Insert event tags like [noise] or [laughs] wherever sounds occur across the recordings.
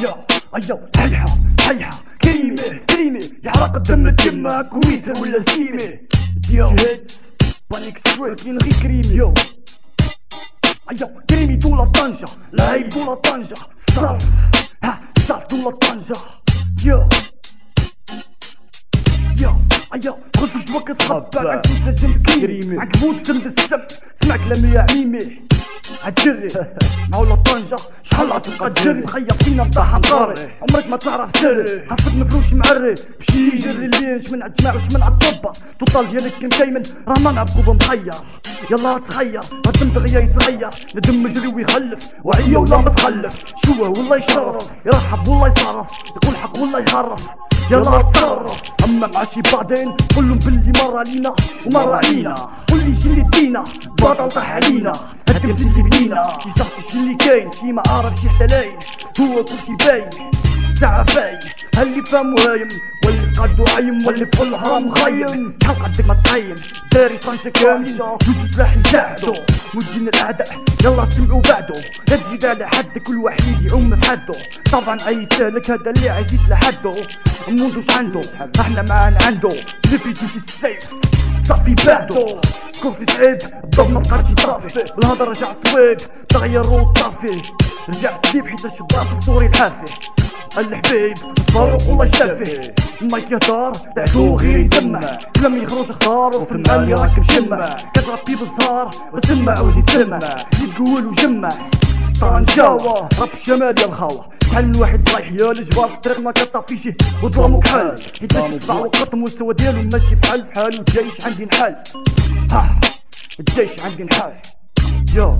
يا أيو حيحة حيحة كريمة كريمة. يحرق الدم الدم كويسة ولا سيمة؟ يو بانيك ستريت كاين غير كريمي يو. أيو كريمي طولة طنجة. لهيب طولة طنجة. صرف ها صرف طولة طنجة. يو. ايو خذ في جواك صحاب عنكبوت لجند كريمي عنكبوت سمد السم سمع كلامي يا عميمي عتجري [laughs] معولا طنجة شحال غتبقى تجري تخيل فينا نطاح مطاري عمرك ما تعرف سري. حاسك مفروش معري. بشي يجري الليل. شمن عالجماع وشمن عالطبة توطال ديالك كيم كايمن. راه ما معبوب مخير. يلا تخير. الدم دغيا يتغير ندم مجري ويخلف. وعيا ولا متخلف شوه والله يشرف. يرحب والله يصرف. يقول حق والله يخرف يلا تصرف أما مع شي بعدين قولهم باللي مر علينا ومر علينا. قولي شي اللي دينا باطل طاح علينا. هدم اللي بنينا شخص شي اللي كاين شي ما عارف شي حتى لاين هو كل شي باين الساعة فاين هاللي فاهم هايم قدو عايم واللي في كل حرام مخيم شحال قدك ما تقيم داري طنجة كامل جوج سلاح يساعدو. ودين الأعداء. يلا سمعوا بعدو. لا تزيد على حد كل وحيد يعوم في حدو. طبعا اي تهلك هذا اللي عايزيد لحدو. مندوش عنده إحنا معانا عنده اللي في السيف. صافي بعدو. كون في صعيب. الضرب ما بقاتش يطافي بالهضرة رجعت طويق تغيروا طافي رجعت سديب حيت الشباط في صوري الحافي. الحبيب صبر والله يشافي مايك يهدر دعتو غير يدمع كلام يخرج اختار وفي المال يراكب شمع كتربي بالزهر وسمع وزيد سمع زيد قول وجمع. طنجاوة رب الشمال يا الخاوة. شحال من واحد رايح يا الجبال الطريق ما كتصافيش وظلامو كحال حيت صبع وقط المستوى ديالو ماشي فحال فحال والجيش عندي نحال ها. الجيش عندي نحال يا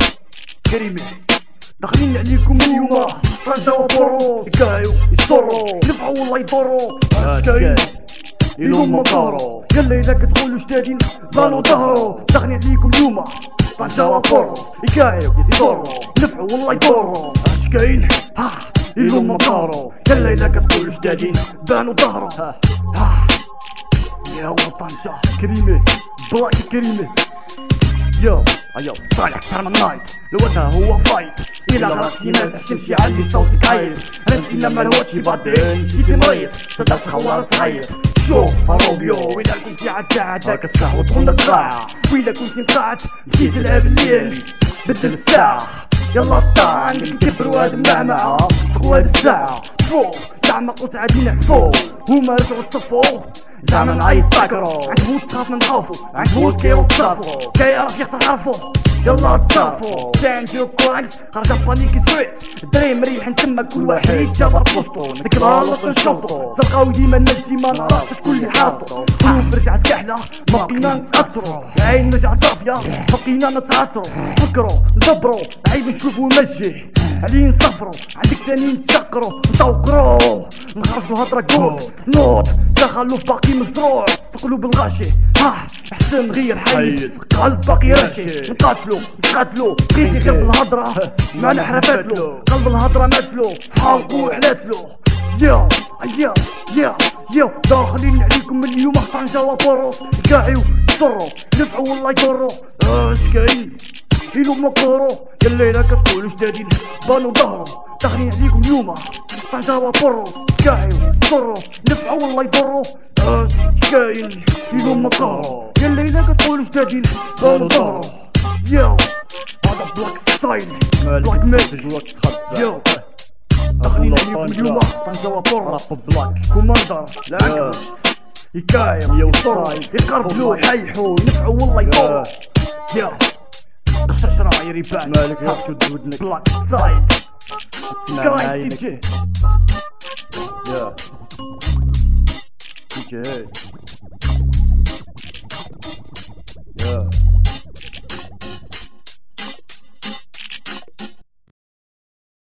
كريمي داخلين عليكم اليوم طنجة وبروس كايو يسرو نفعو والله يضرو اش كاين اليوم مطارو يلا إذا كتقولوا جدادين بانو ظهرو داخلين عليكم اليوم طنجة وبروس كايو يسرو نفعو والله يضرو اش كاين ها اليوم مطارو يلا إذا كتقولوا جدادين بانو ظهرو ها. يا هو طنجة كريمي بلاك كريمي يو ايو طالع أكثر من نايت. الوضع هو فايت. إلى غرقتي مازح شمشي علي صوتك عايل رنتي لما الواتشي بعدين. مشيتي مريض تقدر تخور صغير. شوف روبيو وإلا كنتي عاد عادك الساعة ودخل القاعة وإلا كنتي مقاعد مشيت تلعب الليل. بدل الساعة. يلا طاعن الكبر وهاد المعمعة فوق الساعة. فوق. زعما قلت عادي نعفو هما رجعوا تصفو. زعما نعيط طاكرو عنكبوت تخاف من خوفو. عنكبوت كيرو تصافو كيعرف يخسر عرفو يلا تصافو كان جو كوراكس خرج بانيك سويت. الدري مريح تما كل واحد جاب بوسطو. ديك الغلط نشوطو زرقاوي ديما الناس ديما نعرف شكون اللي حاطو. قلوب رجعت كحلة. ما بقينا نتأثرو العين رجعت صافية. بقينا نتعثرو فكرو. ندبرو. عيب نشوفو مجي. علي نصفرو عندك تاني نتشقرو نطوقرو نخرجو الهضرة قول نوض دخلو في باقي مزروع. في قلوب الغاشي ها حسن غير حيد. قلب باقي راشي نقاتلو نقاتلو. بقيتي غير بالهضرة. [laughs] ما نحرفاتلو قلب الهضرة ماتلو في حلقو حلاتلو يا يا يا يا. داخلين عليكم اليوم طنجة وبروس كاعيو يضرو نفعو والله يضرو اش كاين؟ إلو مقرو يلا إلا كتقولوا جدادين بانو ظهرو داخلين عليكم اليوم. طنجة وبروس كاعيو يضرو نفعو والله يضرو اش كاين إلو مقرو يلا إلا كتقولوا جدادين بانو ظهرو يو هذا بلاك ستايل بلاك ميك يو داخلين عليكم اليوم. طنجة وبروس بلاك. كوماندر. العنكبوت يكايم. يو يصروا صايد. يقربلوا يحيحوا ينفعوا والله يطوروا يا. قشاش راعي ريبان مالك يا تشد ودنك بلاك سايد تسمع جايز عينك دي جي يا دي جي